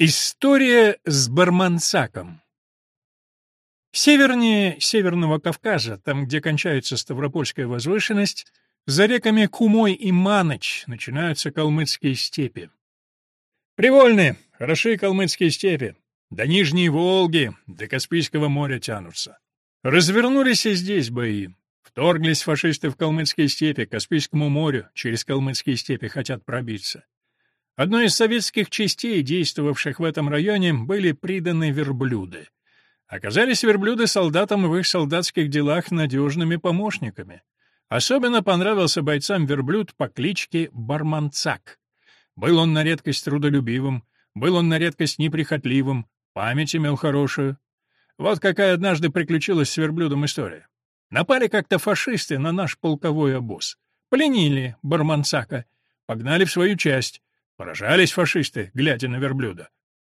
История с Бармансаком Севернее Северного Кавказа, там, где кончается Ставропольская возвышенность, за реками Кумой и Маныч начинаются калмыцкие степи. Привольные, хороши калмыцкие степи, до Нижней Волги, до Каспийского моря тянутся. Развернулись и здесь бои. Вторглись фашисты в калмыцкие степи, к Каспийскому морю, через калмыцкие степи хотят пробиться. Одной из советских частей, действовавших в этом районе, были приданы верблюды. Оказались верблюды солдатам в их солдатских делах надежными помощниками. Особенно понравился бойцам верблюд по кличке Барманцак. Был он на редкость трудолюбивым, был он на редкость неприхотливым, память имел хорошую. Вот какая однажды приключилась с верблюдом история. Напали как-то фашисты на наш полковой обоз. Пленили Барманцака, погнали в свою часть. Поражались фашисты, глядя на верблюда.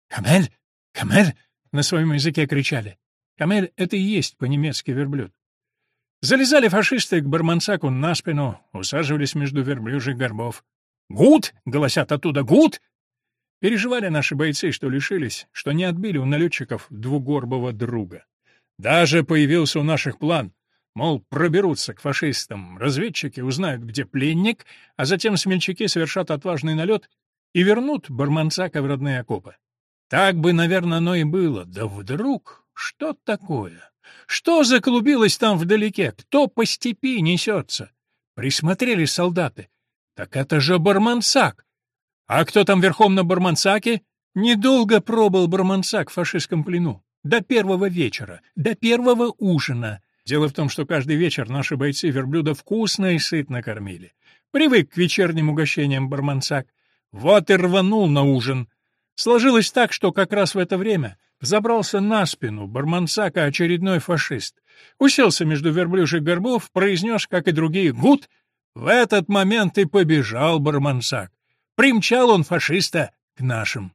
«Камель! Камель!» — на своем языке кричали. «Камель» — это и есть по-немецки верблюд. Залезали фашисты к Барманцаку на спину, усаживались между верблюжьих горбов. «Гуд!» — голосят оттуда. «Гуд!» Переживали наши бойцы, что лишились, что не отбили у налетчиков двугорбого друга. Даже появился у наших план. Мол, проберутся к фашистам, разведчики узнают, где пленник, а затем смельчаки совершат отважный налет и вернут Барманцака в родные окопы. Так бы, наверное, оно и было. Да вдруг... Что такое? Что заклубилось там вдалеке? Кто по степи несется? Присмотрели солдаты. Так это же Барманцак. А кто там верхом на Барманцаке? Недолго пробыл Барманцак в фашистском плену. До первого вечера, до первого ужина. Дело в том, что каждый вечер наши бойцы верблюда вкусно и сытно кормили. Привык к вечерним угощениям Барманцак. Вот и рванул на ужин. Сложилось так, что как раз в это время забрался на спину Барманцака очередной фашист. Уселся между верблюжьих горбов, произнес, как и другие, «Гуд!» В этот момент и побежал Барманцак. Примчал он фашиста к нашим.